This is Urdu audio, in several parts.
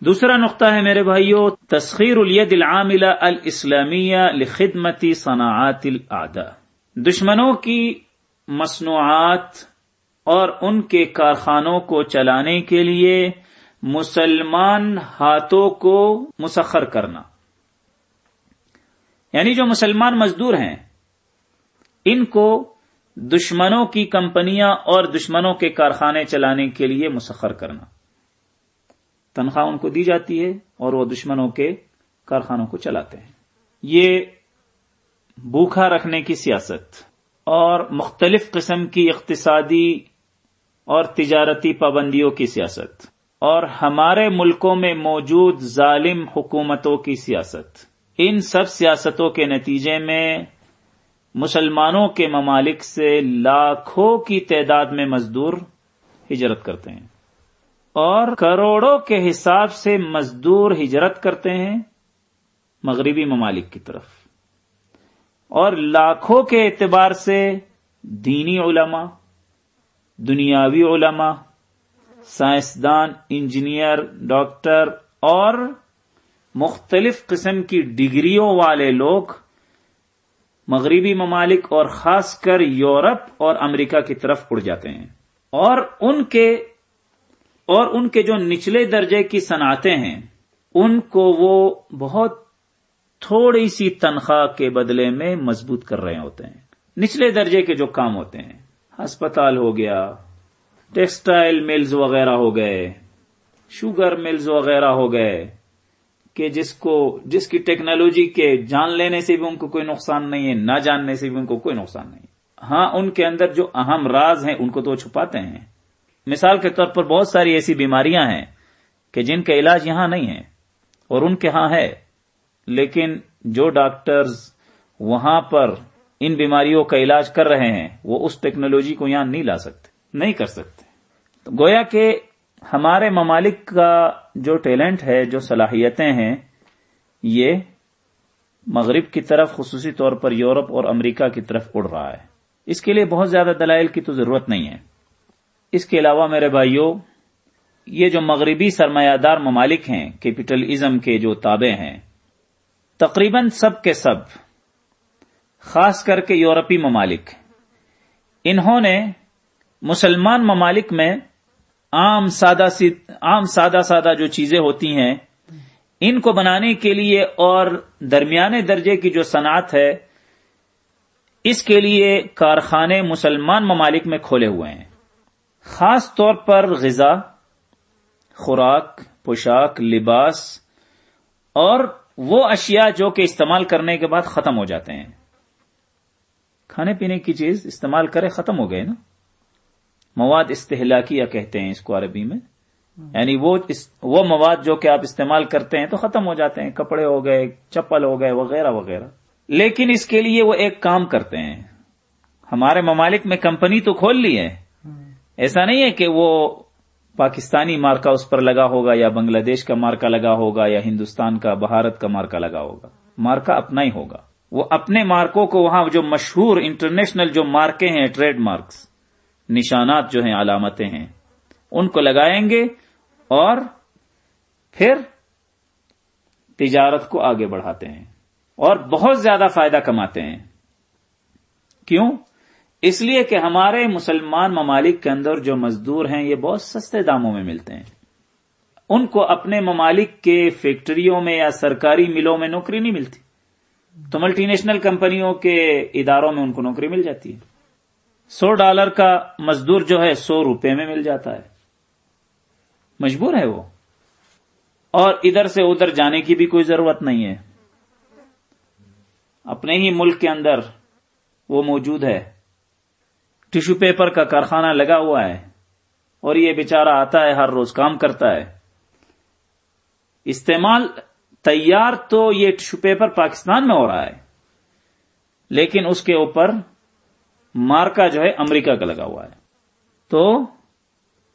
دوسرا نقطہ ہے میرے بھائیوں تسخیر الید العاملہ الاسلامیہ لخدمتی صناعات الاعداء دشمنوں کی مصنوعات اور ان کے کارخانوں کو چلانے کے لیے مسلمان ہاتھوں کو مسخر کرنا۔ یعنی جو مسلمان مزدور ہیں، ان کو دشمنوں کی کمپنیاں اور دشمنوں کے کارخانے چلانے کے لیے مسخر کرنا۔ تنخواہ ان کو دی جاتی ہے اور وہ دشمنوں کے کارخانوں کو چلاتے ہیں۔ یہ بھوکھا رکھنے کی سیاست اور مختلف قسم کی اقتصادی اور تجارتی پابندیوں کی سیاست اور ہمارے ملکوں میں موجود ظالم حکومتوں کی سیاست۔ ان سب سیاستوں کے نتیجے میں مسلمانوں کے ممالک سے لاکھوں کی تعداد میں مزدور ہجرت کرتے ہیں۔ اور کروڑوں کے حساب سے مزدور ہجرت کرتے ہیں مغربی ممالک کی طرف۔ اور لاکھوں کے اعتبار سے دینی علماء، دنیاوی علماء، سائنسدان، انجینئر، ڈاکٹر اور مختلف قسم کی ڈگریوں والے لوگ مغربی ممالک اور خاص کر یورپ اور امریکہ کی طرف اڑ جاتے ہیں۔ اور ان کے اور ان کے جو نچلے درجے کی صنعتیں ہیں، ان کو وہ بہت تھوڑی سی تنخواہ کے بدلے میں مضبوط کر رہے ہوتے ہیں۔ نچلے درجے کے جو کام ہوتے ہیں، ہسپتال ہو گیا، ٹیکسٹائل ملز وغیرہ ہو گئے، شوگر ملز وغیرہ ہو گئے، کہ جس کو، جس کی ٹیکنالوجی کے جان لینے سے بھی ان کو کوئی نقصان نہیں ہے، نہ جاننے سے بھی ان کو کوئی نقصان نہیں ہاں ان کے اندر جو اہم راز ہیں، ان کو تو چھپاتے ہیں۔ مثال کے طور پر بہت ساری ایسی بیماریاں ہیں کہ جن کا علاج یہاں نہیں ہے اور ان کے ہاں ہے، لیکن جو ڈاکٹرز وہاں پر ان بیماریوں کا علاج کر رہے ہیں، وہ اس ٹیکنالوجی کو یہاں نہیں لا سکتے، نہیں کر سکتے۔ گویا کہ ہمارے ممالک کا جو ٹیلنٹ ہے، جو صلاحیتیں ہیں، یہ مغرب کی طرف، خصوصی طور پر یورپ اور امریکہ کی طرف اڑ رہا ہے۔ اس کے لیے بہت زیادہ دلائل کی تو ضرورت نہیں ہے۔ اس کے علاوہ میرے بھائیوں یہ جو مغربی سرمایہ دار ممالک ہیں کیپٹلزم کے جو تابع ہیں، تقریباً سب کے سب، خاص کر کے یورپی ممالک، انہوں نے مسلمان ممالک میں عام سادہ عام سادہ سادہ جو چیزیں ہوتی ہیں، ان کو بنانے کے لیے اور درمیانے درجے کی جو صنعت ہے، اس کے لیے کارخانے مسلمان ممالک میں کھولے ہوئے ہیں۔ خاص طور پر غذا، خوراک، پوشاک، لباس، اور وہ اشیاء جو کہ استعمال کرنے کے بعد ختم ہو جاتے ہیں۔ کھانے پینے کی چیز استعمال کرے ختم ہو گئے نا۔ مواد استحلاکیہ کہتے ہیں اس کو عربی میں۔ یعنی وہ وہ مواد جو کہ آپ استعمال کرتے ہیں تو ختم ہو جاتے ہیں۔ کپڑے ہو گئے، چپل ہو گئے، وغیرہ وغیرہ۔ لیکن اس کے لیے وہ ایک کام کرتے ہیں۔ ہمارے ممالک میں کمپنی تو کھول لی ہے۔ ایسا نہیں ہے کہ وہ پاکستانی مارکا اس پر لگا ہوگا یا بنگلہ دیش کا مارکا لگا ہوگا یا ہندوستان کا، بھارت کا مارکا لگا ہوگا۔ مارکا اپنا ہی ہوگا۔ وہ اپنے مارکوں کو وہاں جو مشہور انٹرنیشنل جو مارکے ہیں، ٹریڈ مارکس، نشانات جو ہیں، علامتیں ہیں، ان کو لگائیں گے اور پھر تجارت کو آگے بڑھاتے ہیں اور بہت زیادہ فائدہ کماتے ہیں۔ کیوں؟ اس لیے کہ ہمارے مسلمان ممالک کے اندر جو مزدور ہیں، یہ بہت سستے داموں میں ملتے ہیں۔ ان کو اپنے ممالک کے فیکٹریوں میں یا سرکاری ملوں میں نوکری نہیں ملتی۔ تو ملٹی نیشنل کمپنیوں کے اداروں میں ان کو نوکری مل جاتی ہے۔ سو ڈالر کا مزدور جو ہے، سو روپے میں مل جاتا ہے۔ مجبور ہے وہ۔ اور ادھر سے ادھر جانے کی بھی کوئی ضرورت نہیں ہے۔ اپنے ہی ملک کے اندر وہ موجود ہے۔ ٹیشو پیپر کا کارخانہ لگا ہوا ہے اور یہ بیچارہ آتا ہے، ہر روز کام کرتا ہے۔ استعمال تیار تو یہ ٹیشو پیپر پاکستان میں ہو رہا ہے، لیکن اس کے اوپر مارکا جو ہے امریکہ کا لگا ہوا ہے۔ تو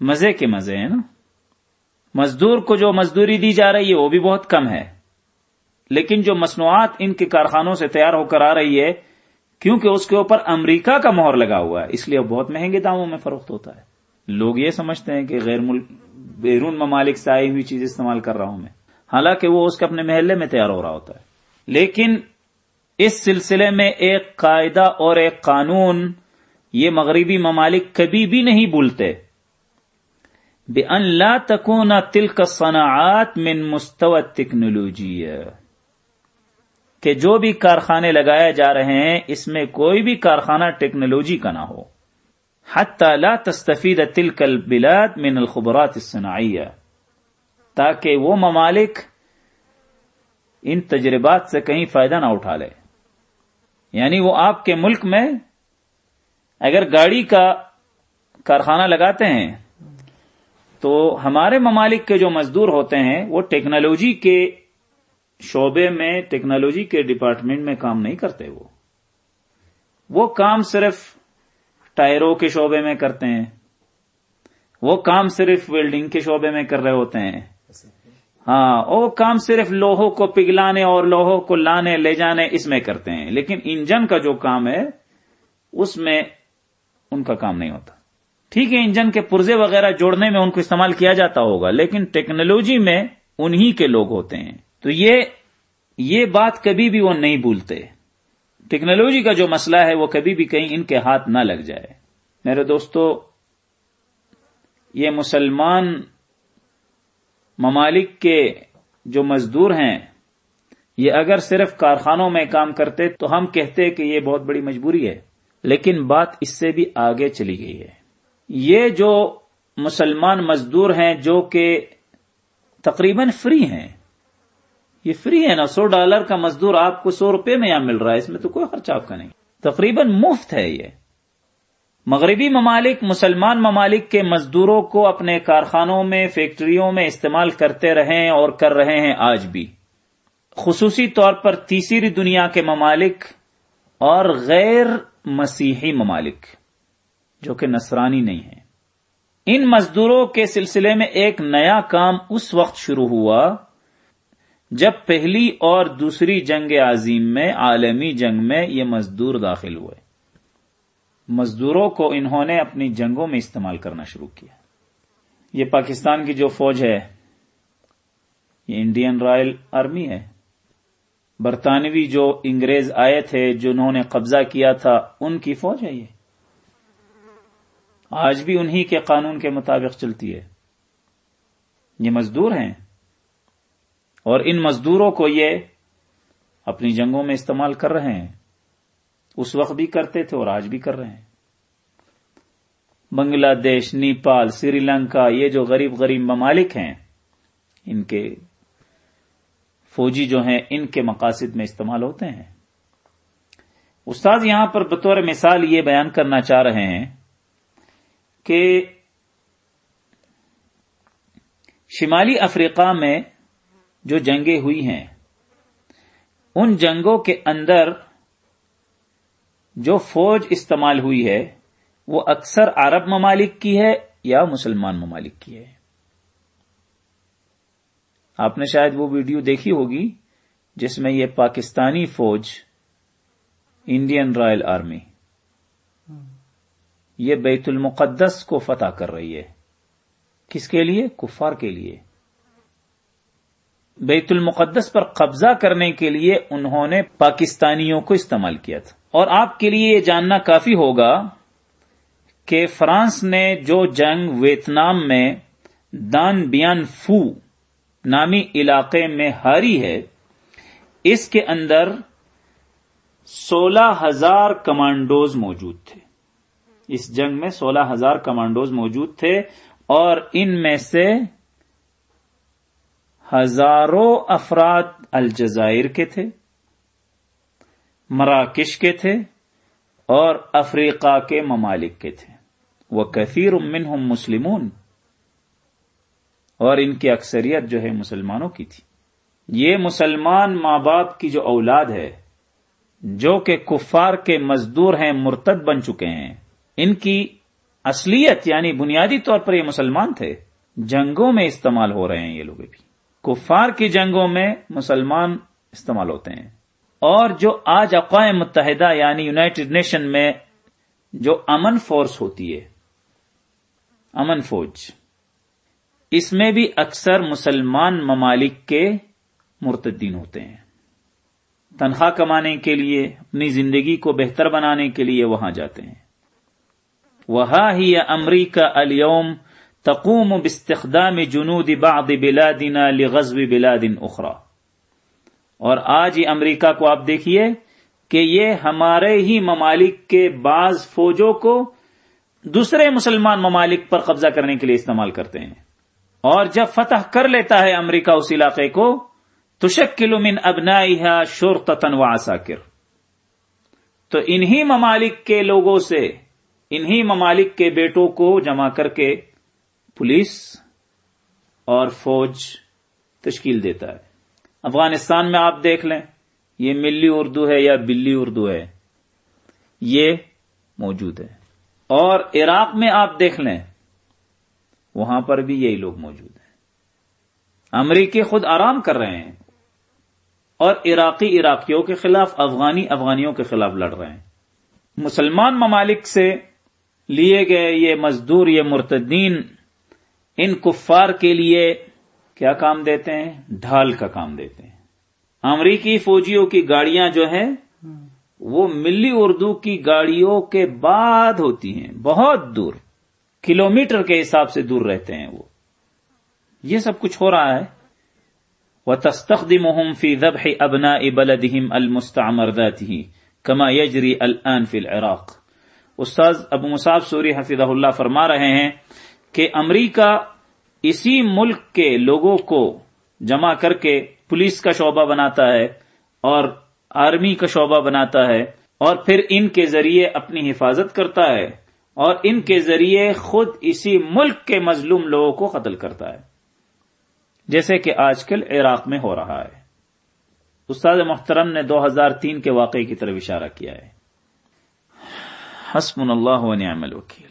مزے کے مزے ہیں نا۔ مزدور کو جو مزدوری دی جا رہی ہے، وہ بھی بہت کم ہے۔ لیکن جو مصنوعات ان کے کارخانوں سے تیار ہو کر آ رہی ہے کیونکہ اس کے اوپر امریکہ کا مہر لگا ہوا ہے، اس لیے بہت مہنگے داموں میں فروخت ہوتا ہے۔ لوگ یہ سمجھتے ہیں کہ غیر ملک بیرون ممالک سے آئی ہوئی چیز استعمال کر رہا ہوں میں۔ حالانکہ وہ اس کے اپنے محلے میں تیار ہو رہا ہوتا ہے۔ لیکن اس سلسلے میں ایک قاعدہ اور ایک قانون یہ مغربی ممالک کبھی بھی نہیں بھولتے۔ بے ان لا تکون تلک صنعات من مستوى ٹیکنالوجی کہ جو بھی کارخانے لگائے جا رہے ہیں، اس میں کوئی بھی کارخانہ ٹیکنالوجی کا نہ ہو۔ حتى لا تستفید تلک البلاد من الخبرات الصناعیہ۔ تاکہ وہ ممالک ان تجربات سے کہیں فائدہ نہ اٹھا لے۔ یعنی وہ آپ کے ملک میں اگر گاڑی کا کارخانہ لگاتے ہیں، تو ہمارے ممالک کے جو مزدور ہوتے ہیں، وہ ٹیکنالوجی کے شعبے میں ٹیکنالوجی کے ڈپارٹمنٹ میں کام نہیں کرتے وہ۔ وہ کام صرف ٹائروں کے شعبے میں کرتے ہیں۔ وہ کام صرف ویلڈنگ کے شعبے میں کر رہے ہوتے ہیں۔ ہاں وہ کام صرف لوہوں کو پگلانے اور لوہوں کو لانے، لے جانے اس میں کرتے ہیں۔ لیکن انجن کا جو کام ہے، اس میں ان کا کام نہیں ہوتا۔ ٹھیک ہے، انجن کے پرزے وغیرہ جوڑنے میں ان کو استعمال کیا جاتا ہوگا، لیکن ٹیکنالوجی میں انہی کے لوگ ہوتے ہیں۔ تو یہ یہ بات کبھی بھی وہ نہیں بھولتے۔ ٹیکنالوجی کا جو مسئلہ ہے وہ کبھی بھی کہیں ان کے ہاتھ نہ لگ جائے۔ میرے دوستو، یہ مسلمان ممالک کے جو مزدور ہیں، یہ اگر صرف کارخانوں میں کام کرتے تو ہم کہتے کہ یہ بہت بڑی مجبوری ہے، لیکن بات اس سے بھی آگے چلی گئی ہے۔ یہ جو مسلمان مزدور ہیں جو کہ تقریباً فری ہیں یہ فری ہے نا، سو ڈالر کا مزدور آپ کو سو روپے میں یہاں مل رہا ہے، اس میں تو کوئی خرچہ آپ کا نہیں۔ تقریباً مفت ہے یہ۔ مغربی ممالک، مسلمان ممالک کے مزدوروں کو اپنے کارخانوں میں، فیکٹریوں میں استعمال کرتے رہے اور کر رہے ہیں آج بھی۔ خصوصی طور پر تیسری دنیا کے ممالک اور غیر مسیحی ممالک، جو کہ نصرانی نہیں ہے ان مزدوروں کے سلسلے میں ایک نیا کام اس وقت شروع ہوا جب پہلی اور دوسری جنگ عظیم میں، عالمی جنگ میں یہ مزدور داخل ہوئے۔ مزدوروں کو انہوں نے اپنی جنگوں میں استعمال کرنا شروع کیا۔ یہ پاکستان کی جو فوج ہے، یہ انڈین رائل آرمی ہے۔ برطانوی جو انگریز آئے تھے جنہوں نے قبضہ کیا تھا، ان کی فوج ہے یہ۔ آج بھی انہی کے قانون کے مطابق چلتی ہے۔ یہ مزدور ہیں۔ اور ان مزدوروں کو یہ اپنی جنگوں میں استعمال کر رہے ہیں۔ اس وقت بھی کرتے تھے اور آج بھی کر رہے ہیں۔ بنگلہ دیش، نیپال، سری لنکا، یہ جو غریب غریب ممالک ہیں، ان کے فوجی جو ہیں، ان کے مقاصد میں استعمال ہوتے ہیں۔ استاد یہاں پر بطور مثال یہ بیان کرنا چاہ رہے ہیں کہ شمالی افریقہ میں جو جنگیں ہوئی ہیں۔ ان جنگوں کے اندر جو فوج استعمال ہوئی ہے، وہ اکثر عرب ممالک کی ہے یا مسلمان ممالک کی ہے۔ آپ نے شاید وہ ویڈیو دیکھی ہوگی جس میں یہ پاکستانی فوج، انڈین رائل آرمی، یہ بیت المقدس کو فتح کر رہی ہے۔ کس کے لیے؟ کفار کے لیے۔ بیت المقدس پر قبضہ کرنے کے لیے انہوں نے پاکستانیوں کو استعمال کیا تھا۔ اور آپ کے لیے یہ جاننا کافی ہوگا کہ فرانس نے جو جنگ ویتنام میں دان بیان فو نامی علاقے میں ہاری ہے، اس کے اندر سولہ ہزار کمانڈوز موجود تھے۔ اس جنگ میں سولہ ہزار کمانڈوز موجود تھے اور ان میں سے ہزاروں افراد الجزائر کے تھے، مراکش کے تھے اور افریقہ کے ممالک کے تھے۔ وہ کثیر امن ہم مسلمون، اور ان کی اکثریت جو ہے مسلمانوں کی تھی۔ یہ مسلمان ماں باپ کی جو اولاد ہے، جو کہ کفار کے مزدور ہیں، مرتد بن چکے ہیں۔ ان کی اصلیت یعنی بنیادی طور پر یہ مسلمان تھے۔ جنگوں میں استعمال ہو رہے ہیں یہ لوگ بھی۔ کفار کی جنگوں میں مسلمان استعمال ہوتے ہیں۔ اور جو آج اقوام متحدہ یعنی یونائٹڈ نیشن میں جو امن فورس ہوتی ہے، امن فوج، اس میں بھی اکثر مسلمان ممالک کے مرتدین ہوتے ہیں۔ تنخواہ کمانے کے لیے، اپنی زندگی کو بہتر بنانے کے لیے وہاں جاتے ہیں۔ وہ ہی امریکہ اليوم تقوم باستخدام جنود بعض بلادنا لغزو بلاد اخرى۔ اور آج ہی امریکہ کو آپ دیکھیے کہ یہ ہمارے ہی ممالک کے بعض فوجوں کو دوسرے مسلمان ممالک پر قبضہ کرنے کے لیے استعمال کرتے ہیں۔ اور جب فتح کر لیتا ہے امریکہ اس علاقے کو تو شکل من ابنائها شرطتا وعساکر تو انہی ممالک کے لوگوں سے، انہی ممالک کے بیٹوں کو جمع کر کے پولیس اور فوج تشکیل دیتا ہے۔ افغانستان میں آپ دیکھ لیں، یہ ملی اردو ہے یا بلی اردو ہے، یہ موجود ہے۔ اور عراق میں آپ دیکھ لیں، وہاں پر بھی یہی لوگ موجود ہیں۔ امریکی خود آرام کر رہے ہیں اور عراقی عراقیوں کے خلاف، افغانی افغانیوں کے خلاف لڑ رہے ہیں۔ مسلمان ممالک سے لیے گئے یہ مزدور، یہ مرتدین ان کفار کے لیے کیا کام دیتے ہیں؟ ڈھال کا کام دیتے ہیں۔ امریکی فوجیوں کی گاڑیاں جو ہیں، وہ ملی اردو کی گاڑیوں کے بعد ہوتی ہیں، بہت دور۔ کلومیٹر کے حساب سے دور رہتے ہیں وہ۔ یہ سب کچھ ہو رہا ہے۔ وہ تستخدی فی ذبح ابنا ابلدہم المستعمرداتی کما یجری الان فی العراق۔ استاذ ابو مصعب سوری حفظ اللہ فرما رہے ہیں کہ امریکہ اسی ملک کے لوگوں کو جمع کر کے پولیس کا شعبہ بناتا ہے اور آرمی کا شعبہ بناتا ہے اور پھر ان کے ذریعے اپنی حفاظت کرتا ہے اور ان کے ذریعے خود اسی ملک کے مظلوم لوگوں کو قتل کرتا ہے۔ جیسے کہ آج کل عراق میں ہو رہا ہے۔ استاد محترم نے دو ہزار تین کے واقعے کی طرف اشارہ کیا ہے۔ حسم اللہ و نعم الوکیل۔